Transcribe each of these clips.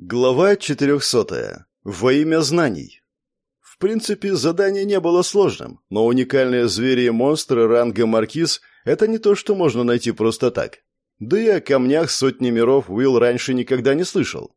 Глава 400. Во имя знаний. В принципе, задание не было сложным, но уникальные звери и монстры ранга Маркиз – это не то, что можно найти просто так. Да и о камнях сотни миров Уилл раньше никогда не слышал.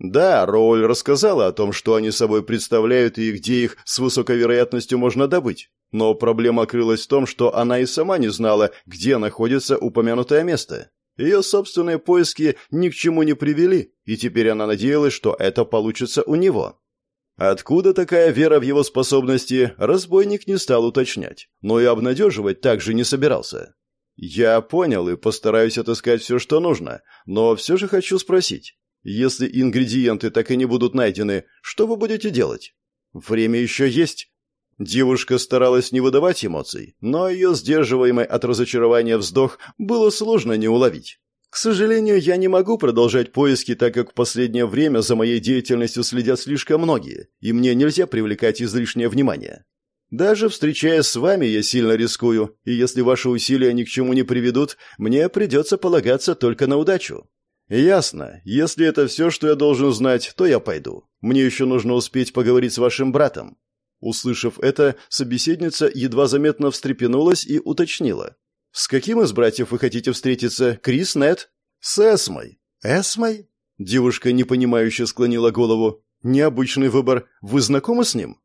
Да, Роуль рассказала о том, что они собой представляют и где их с высокой вероятностью можно добыть. Но проблема крылась в том, что она и сама не знала, где находится упомянутое место. Ее собственные поиски ни к чему не привели, и теперь она надеялась, что это получится у него. Откуда такая вера в его способности, разбойник не стал уточнять, но и обнадеживать также не собирался. Я понял и постараюсь отыскать все, что нужно, но все же хочу спросить. Если ингредиенты так и не будут найдены, что вы будете делать? Время еще есть. Девушка старалась не выдавать эмоций, но ее сдерживаемый от разочарования вздох было сложно не уловить. К сожалению, я не могу продолжать поиски, так как в последнее время за моей деятельностью следят слишком многие, и мне нельзя привлекать излишнее внимание. Даже встречаясь с вами, я сильно рискую, и если ваши усилия ни к чему не приведут, мне придется полагаться только на удачу. Ясно. Если это все, что я должен знать, то я пойду. Мне еще нужно успеть поговорить с вашим братом. Услышав это, собеседница едва заметно встрепенулась и уточнила. «С каким из братьев вы хотите встретиться? Крис, Нет?» «С Эсмой». «Эсмой?» Девушка непонимающе склонила голову. «Необычный выбор. Вы знакомы с ним?»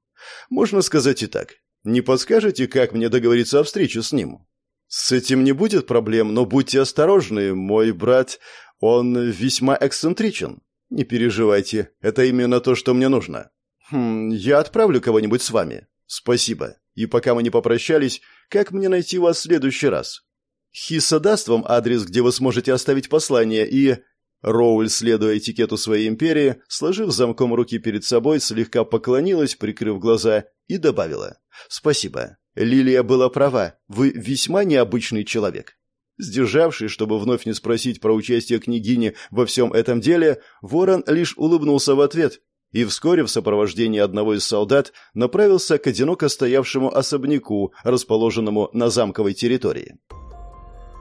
«Можно сказать и так. Не подскажете, как мне договориться о встрече с ним?» «С этим не будет проблем, но будьте осторожны. Мой брат, он весьма эксцентричен. Не переживайте, это именно то, что мне нужно. «Хм, я отправлю кого-нибудь с вами». «Спасибо. И пока мы не попрощались, как мне найти вас в следующий раз?» «Хисса даст вам адрес, где вы сможете оставить послание, и...» Роуль, следуя этикету своей империи, сложив замком руки перед собой, слегка поклонилась, прикрыв глаза, и добавила. «Спасибо. Лилия была права. Вы весьма необычный человек». Сдержавшись, чтобы вновь не спросить про участие княгини во всем этом деле, Ворон лишь улыбнулся в ответ и вскоре в сопровождении одного из солдат направился к одиноко стоявшему особняку, расположенному на замковой территории.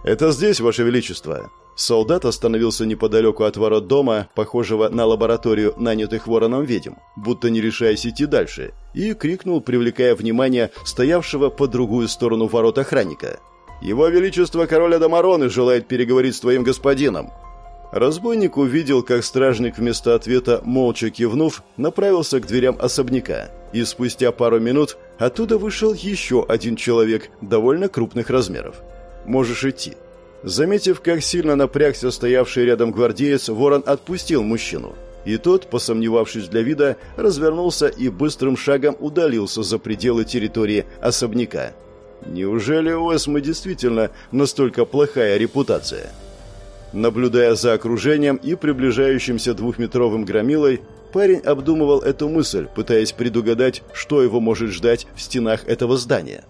«Это здесь, Ваше Величество!» Солдат остановился неподалеку от ворот дома, похожего на лабораторию нанятых вороном ведьм, будто не решаясь идти дальше, и крикнул, привлекая внимание стоявшего по другую сторону ворот охранника. «Его Величество король Адамароны желает переговорить с твоим господином!» Разбойник увидел, как стражник вместо ответа, молча кивнув, направился к дверям особняка, и спустя пару минут оттуда вышел еще один человек довольно крупных размеров. «Можешь идти». Заметив, как сильно напрягся стоявший рядом гвардеец, ворон отпустил мужчину. И тот, посомневавшись для вида, развернулся и быстрым шагом удалился за пределы территории особняка. Неужели у Эсмы действительно настолько плохая репутация? Наблюдая за окружением и приближающимся двухметровым громилой, парень обдумывал эту мысль, пытаясь предугадать, что его может ждать в стенах этого здания.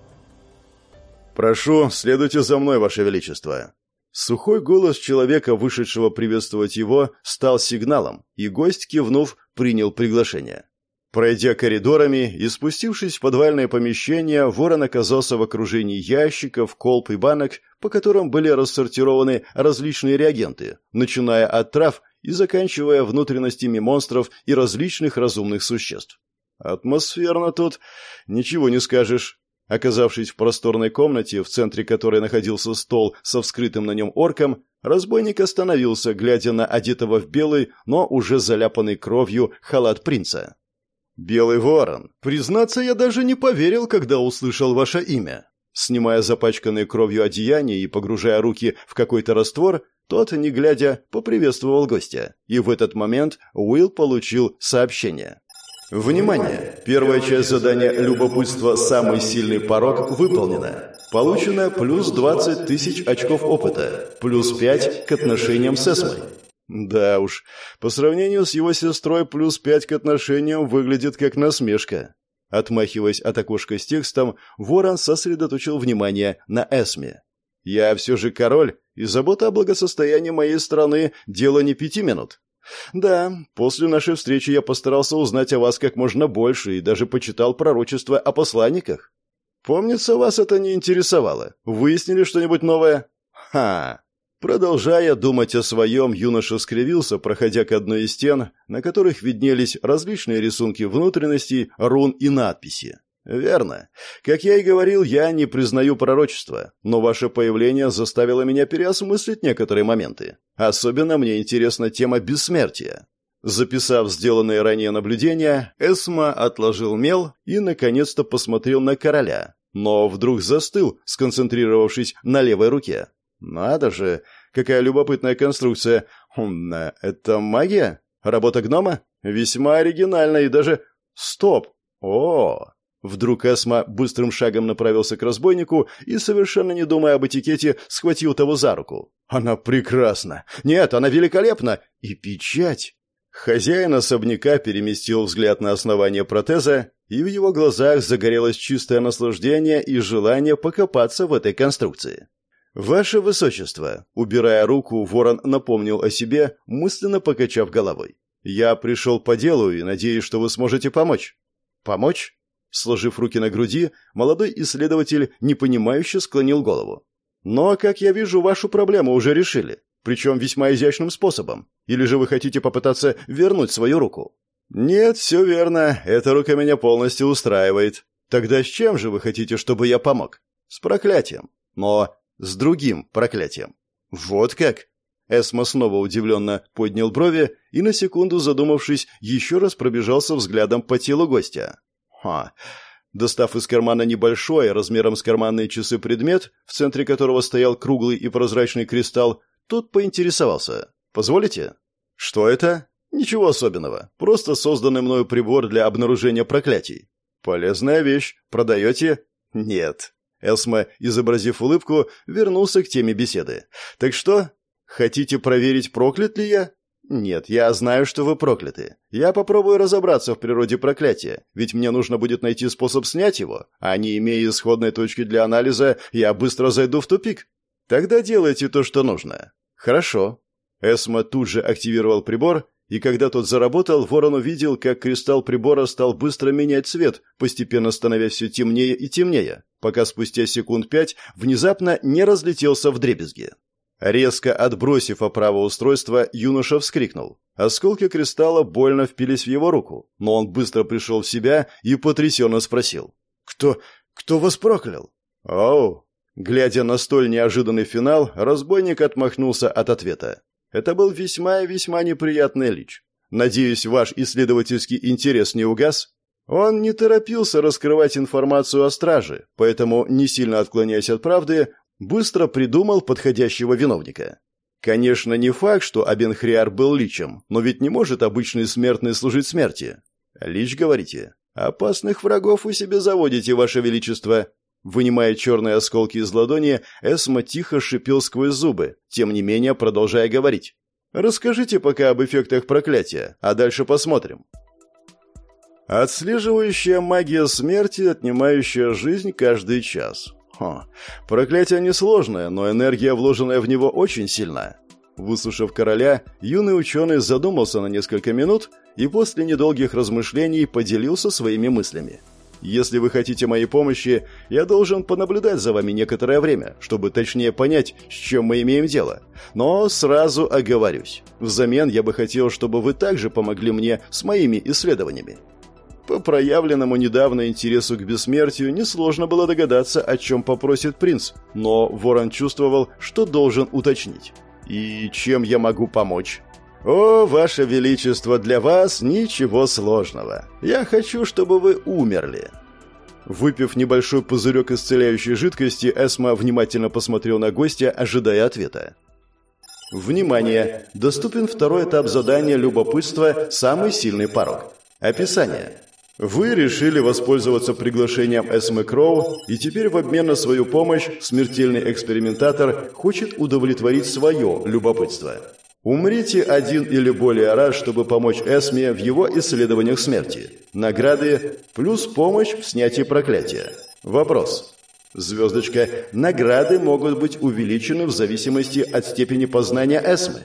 «Прошу, следуйте за мной, Ваше Величество». Сухой голос человека, вышедшего приветствовать его, стал сигналом, и гость, кивнув, принял приглашение. Пройдя коридорами и спустившись в подвальное помещение, ворон оказался в окружении ящиков, колб и банок, по которым были рассортированы различные реагенты, начиная от трав и заканчивая внутренностями монстров и различных разумных существ. Атмосферно тут, ничего не скажешь. Оказавшись в просторной комнате, в центре которой находился стол со вскрытым на нем орком, разбойник остановился, глядя на одетого в белый, но уже заляпанный кровью халат принца. «Белый ворон, признаться, я даже не поверил, когда услышал ваше имя». Снимая запачканные кровью одеяние и погружая руки в какой-то раствор, тот, не глядя, поприветствовал гостя. И в этот момент Уилл получил сообщение. Внимание! Первая часть задания «Любопытство. Самый сильный порог» выполнена. Получено плюс 20 тысяч очков опыта, плюс 5 к отношениям с Эсмой. Да уж, по сравнению с его сестрой плюс пять к отношениям выглядит как насмешка. Отмахиваясь от окошка с текстом, Ворон сосредоточил внимание на Эсме. «Я все же король, и забота о благосостоянии моей страны – дело не пяти минут. Да, после нашей встречи я постарался узнать о вас как можно больше и даже почитал пророчество о посланниках. Помнится, вас это не интересовало. Выяснили что-нибудь новое? Ха! Продолжая думать о своем, юноша скривился, проходя к одной из стен, на которых виднелись различные рисунки внутренностей, рун и надписи. «Верно. Как я и говорил, я не признаю пророчества, но ваше появление заставило меня переосмыслить некоторые моменты. Особенно мне интересна тема бессмертия». Записав сделанные ранее наблюдения, Эсма отложил мел и, наконец-то, посмотрел на короля, но вдруг застыл, сконцентрировавшись на левой руке. «Надо же, какая любопытная конструкция. Хм, это магия? Работа гнома? Весьма оригинально и даже... Стоп! О, Вдруг Эсма быстрым шагом направился к разбойнику и, совершенно не думая об этикете, схватил того за руку. «Она прекрасна! Нет, она великолепна! И печать!» Хозяин особняка переместил взгляд на основание протеза, и в его глазах загорелось чистое наслаждение и желание покопаться в этой конструкции. «Ваше Высочество!» Убирая руку, ворон напомнил о себе, мысленно покачав головой. «Я пришел по делу и надеюсь, что вы сможете помочь». «Помочь?» Сложив руки на груди, молодой исследователь непонимающе склонил голову. «Но, как я вижу, вашу проблему уже решили, причем весьма изящным способом. Или же вы хотите попытаться вернуть свою руку?» «Нет, все верно. Эта рука меня полностью устраивает. Тогда с чем же вы хотите, чтобы я помог?» «С проклятием. Но с другим проклятием». «Вот как?» Эсма снова удивленно поднял брови и, на секунду задумавшись, еще раз пробежался взглядом по телу гостя. Ха. Достав из кармана небольшой, размером с карманные часы предмет, в центре которого стоял круглый и прозрачный кристалл, тот поинтересовался. «Позволите?» «Что это?» «Ничего особенного. Просто созданный мною прибор для обнаружения проклятий». «Полезная вещь. Продаете?» «Нет». Элсма, изобразив улыбку, вернулся к теме беседы. «Так что? Хотите проверить, проклят ли я?» «Нет, я знаю, что вы прокляты. Я попробую разобраться в природе проклятия, ведь мне нужно будет найти способ снять его, а не имея исходной точки для анализа, я быстро зайду в тупик. Тогда делайте то, что нужно». «Хорошо». Эсма тут же активировал прибор, и когда тот заработал, Ворон увидел, как кристалл прибора стал быстро менять цвет, постепенно становясь все темнее и темнее, пока спустя секунд пять внезапно не разлетелся в дребезги. Резко отбросив оправу устройства, юноша вскрикнул. Осколки кристалла больно впились в его руку, но он быстро пришел в себя и потрясенно спросил. «Кто... кто вас проклял?» «Оу!» Глядя на столь неожиданный финал, разбойник отмахнулся от ответа. «Это был весьма и весьма неприятный лич. Надеюсь, ваш исследовательский интерес не угас?» Он не торопился раскрывать информацию о страже, поэтому, не сильно отклоняясь от правды, Быстро придумал подходящего виновника. Конечно, не факт, что Абенхриар был личем, но ведь не может обычный смертный служить смерти. Лич, говорите? Опасных врагов вы себе заводите, ваше величество. Вынимая черные осколки из ладони, Эсма тихо шипел сквозь зубы, тем не менее продолжая говорить. «Расскажите пока об эффектах проклятия, а дальше посмотрим». Отслеживающая магия смерти, отнимающая жизнь каждый час. Хо, проклятие несложное, но энергия, вложенная в него, очень сильна. Выслушав короля, юный ученый задумался на несколько минут и после недолгих размышлений поделился своими мыслями. «Если вы хотите моей помощи, я должен понаблюдать за вами некоторое время, чтобы точнее понять, с чем мы имеем дело. Но сразу оговорюсь. Взамен я бы хотел, чтобы вы также помогли мне с моими исследованиями. По проявленному недавно интересу к бессмертию несложно было догадаться, о чем попросит принц, но Ворон чувствовал, что должен уточнить. «И чем я могу помочь?» «О, Ваше Величество, для вас ничего сложного. Я хочу, чтобы вы умерли». Выпив небольшой пузырек исцеляющей жидкости, Эсма внимательно посмотрел на гостя, ожидая ответа. Внимание! Доступен второй этап задания «Любопытство. Самый сильный порог». Описание. Вы решили воспользоваться приглашением Эсмы Кроу, и теперь в обмен на свою помощь смертельный экспериментатор хочет удовлетворить свое любопытство. Умрите один или более раз, чтобы помочь Эсме в его исследованиях смерти. Награды плюс помощь в снятии проклятия. Вопрос. Звездочка. Награды могут быть увеличены в зависимости от степени познания Эсмы.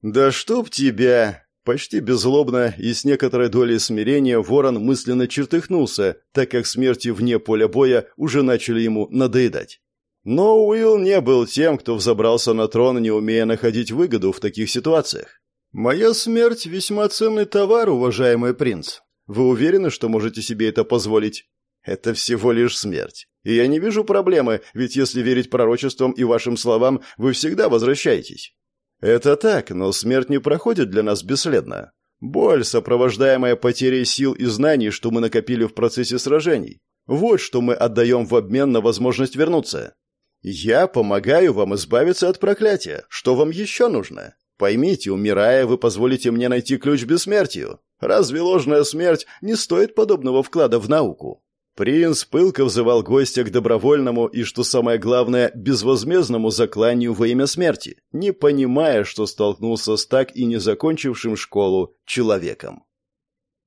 «Да чтоб тебя!» Почти беззлобно и с некоторой долей смирения ворон мысленно чертыхнулся, так как смерти вне поля боя уже начали ему надоедать. Но Уилл не был тем, кто взобрался на трон, не умея находить выгоду в таких ситуациях. «Моя смерть — весьма ценный товар, уважаемый принц. Вы уверены, что можете себе это позволить?» «Это всего лишь смерть. И я не вижу проблемы, ведь если верить пророчествам и вашим словам, вы всегда возвращаетесь». «Это так, но смерть не проходит для нас бесследно. Боль, сопровождаемая потерей сил и знаний, что мы накопили в процессе сражений. Вот что мы отдаем в обмен на возможность вернуться. Я помогаю вам избавиться от проклятия. Что вам еще нужно? Поймите, умирая, вы позволите мне найти ключ бессмертию. Разве ложная смерть не стоит подобного вклада в науку? Принц пылко взывал гостя к добровольному и, что самое главное, безвозмездному закланию во имя смерти, не понимая, что столкнулся с так и не закончившим школу человеком.